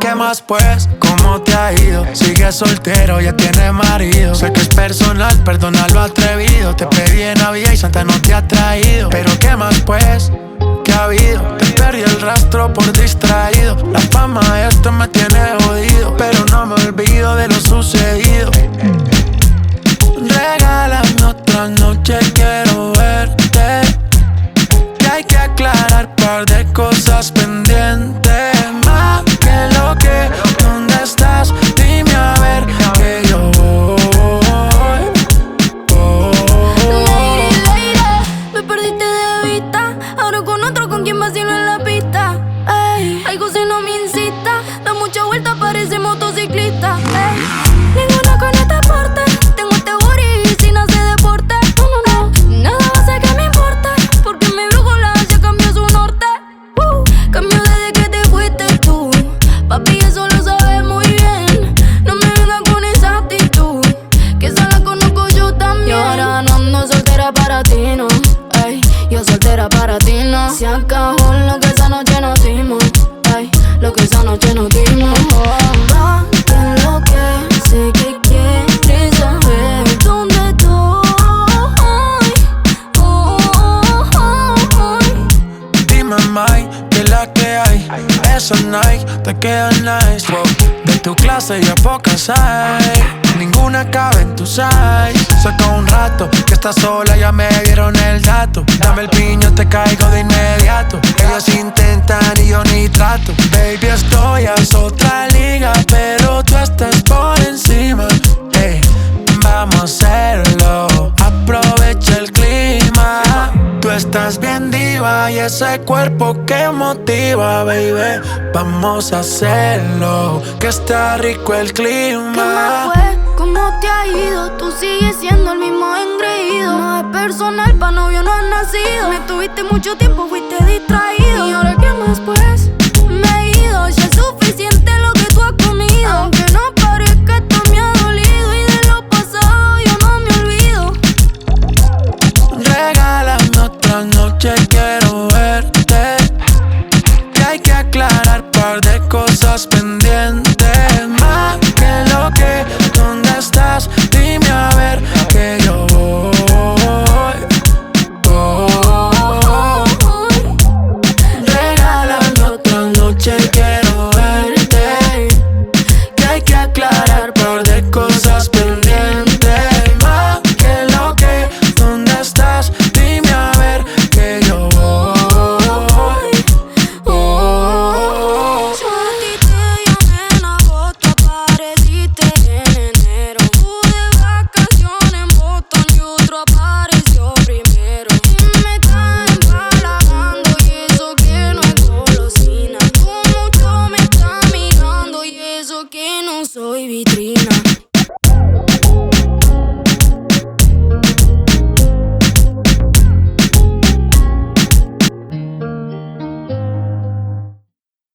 ¿Qué más pues? ¿Cómo te ha ido? Sigue soltero, ya tiene marido. Sé que es personal, perdona lo atrevido. Te pedí en Navidad y Santa no te ha traído. Pero ¿qué más pues? ¿Qué ha habido? Te perdí el rastro por distraído. La fama de esto me tiene jodido. Pero no me olvido de lo sucedido. Aclarar par de cosas pendientes. Más que lo que, ¿dónde estás? Dime a ver que yo voy. Lady, lady, me perdiste de vista. Ahora con otro con quien vacilo en la pista. Ey, algo si no me incita. Da mucha vuelta, parece motociclista. Noche nos dimos. Lo que sé quieres saber dónde estoy. Oh, oh, oh. Dime, Mike, que la que hay. Esos Nike te quedan nice. wow. De tu clase ya pocas hay. Ninguna cabe en tu size. Saca un rato que estás sola, ya me dieron el dato. Dame el piño, te caigo de inmediato. Ellos intentan y yo ni trato. Baby, estoy a otra liga, pero tú estás por encima. Ey, vamos a hacerlo. Aprovecha el clima. Tú estás bien diva y ese cuerpo que motiva, baby. Vamos a hacerlo, que está rico el ¿Qué más clima. fue? ¿Cómo te ha ido? Tú sigues siendo el mismo engreído. No es personal, pa' novio no has nacido. Me tuviste mucho tiempo, fuiste distraído. Y ahora noche quiero verte. Y hay que aclarar par de cosas pendientes. Más que lo que, ¿dónde estás? Dime a ver que yo voy. voy. Regálame otra noche, quiero verte. Que hay que aclarar par de cosas. que no soy